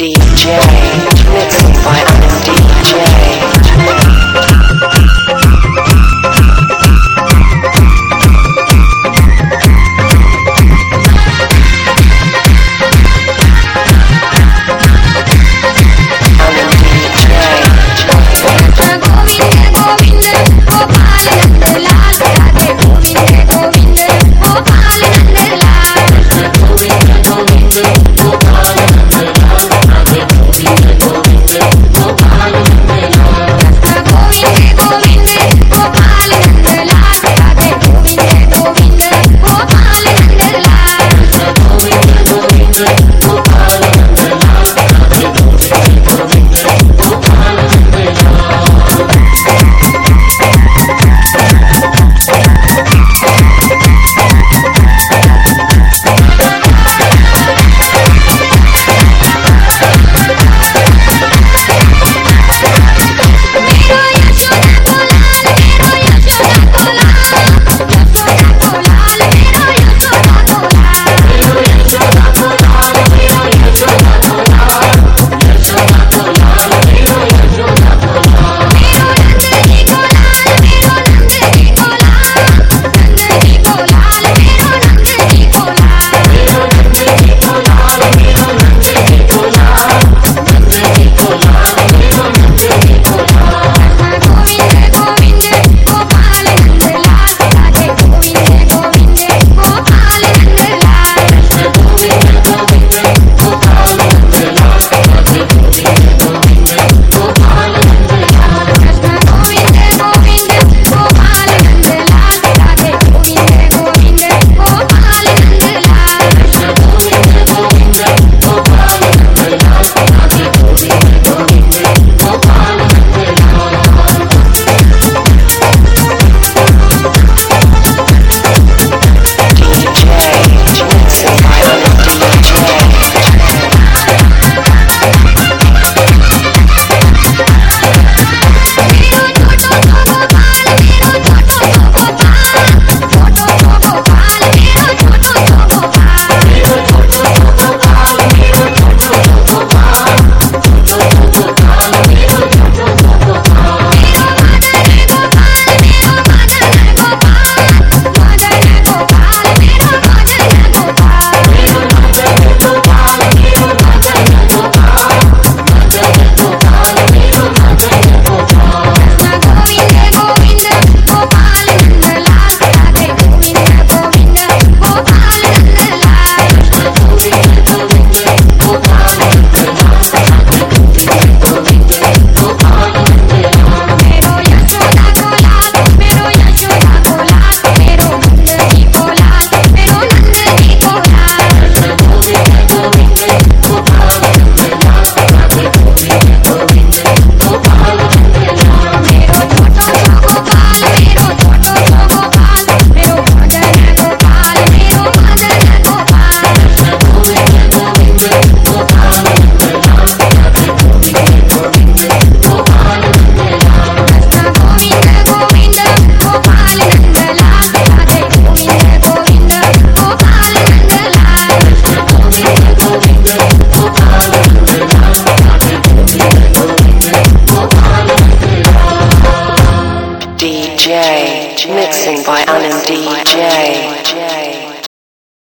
DJ. DJ, mixing by Alan DJ.